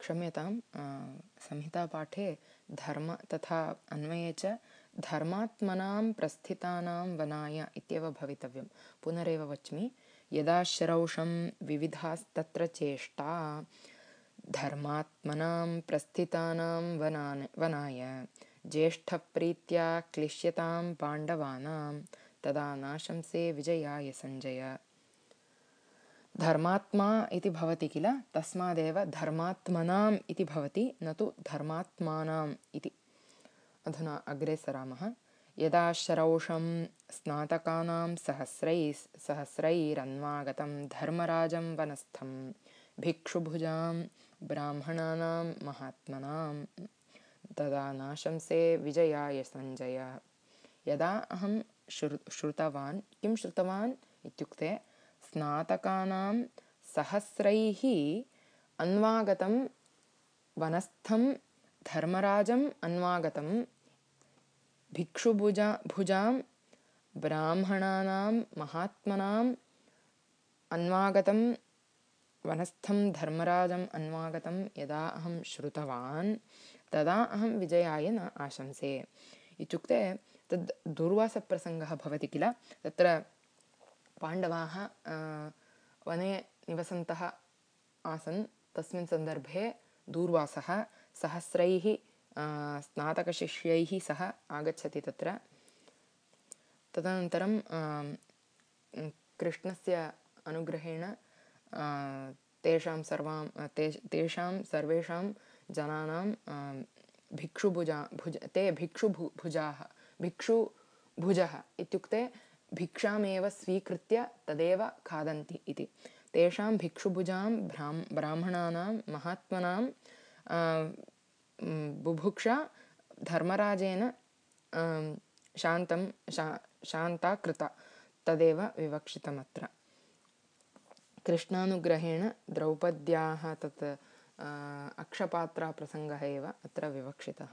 क्षम्यतां संहितापाठे धर्म तथा अन्वये च धर्मात्मनां प्रस्थितानां वनाय इत्येव भवितव्यं। पुनरेव वच्मि यदा श्रौषं विविधास्तत्र चेष्टा धर्मात्मनां प्रस्थितानां वनान् वनाय ज्येष्ठप्रीत्या क्लिश्यतां पाण्डवानां तदा नाशंसे विजयाय सञ्जय धर्मात्मा इति भवति किल? तस्मादेव धर्मात्मनाम् इति भवति न तु धर्मात्मानाम् इति। अधुना अग्रे सरामः। यदा शरौषं स्नातकानां सहस्रैः सहस्रैरन्वागतं धर्मराजं वनस्थं भिक्षुभुजां ब्राह्मणानां महात्मनां तदा नाशंसे विजयाय सञ्जय यदा अहं श्रु श्रुतवान् किं श्रुतवान् इत्युक्ते स्नातकानां सहस्रैः अन्वागतं वनस्थं धर्मराजम् अन्वागतं भिक्षुभुजा भुजां ब्राह्मणानां महात्मनाम् अन्वागतं वनस्थं धर्मराजम् अन्वागतं यदा अहं श्रुतवान् तदा अहं विजयाय न आशंसे। इत्युक्ते तद् दूर्वासप्रसङ्गः भवति किल? तत्र पाण्डवाः वने निवसन्तः आसन्। तस्मिन् सन्दर्भे दूर्वासः सहस्रैः स्नातकशिष्यैः सह आगच्छति तत्र। तदनन्तरं कृष्णस्य अनुग्रहेण तेषां सर्वां तेषां सर्वेषां जनानां भिक्षुभुजा भुज ते भिक्षुभु भुजाः भिक्षुभुजः इत्युक्ते भिक्षामेव स्वीकृत्य तदेव खादन्ति इति। तेषां भिक्षुभुजां ब्राह् ब्राह्मणानां महात्मनां बुभुक्षा धर्मराजेन शान्तं शा शान्ता कृता तदेव विवक्षितमत्र। कृष्णानुग्रहेण द्रौपद्याः तत् अक्षपात्राप्रसङ्गः एव अत्र विवक्षितः